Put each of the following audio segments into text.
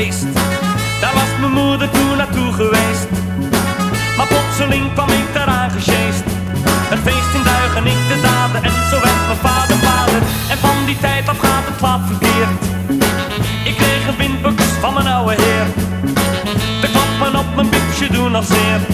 feest. Daar was mijn moeder toen naartoe geweest. Maar plotseling kwam ik eraan gesjeest. Het feest in duigen, ik de daden en zo werd mijn vader vader. En van die tijd af gaat het laat verkeerd. Ik kreeg een windbukkus van mijn oude heer. De klap op mijn biepje doen als zeer.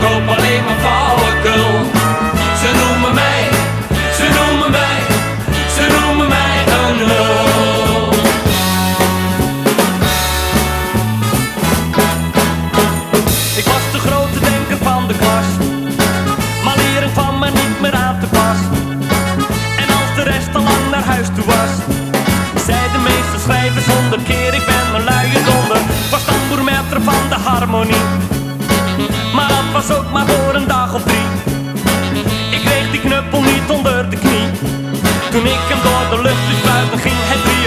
Verkoop alleen maar flauwekul. Ze noemen mij, ze noemen mij, ze noemen mij een lul. Ik was de grote denker van de klas,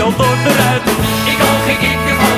door de. Ik hou ging ik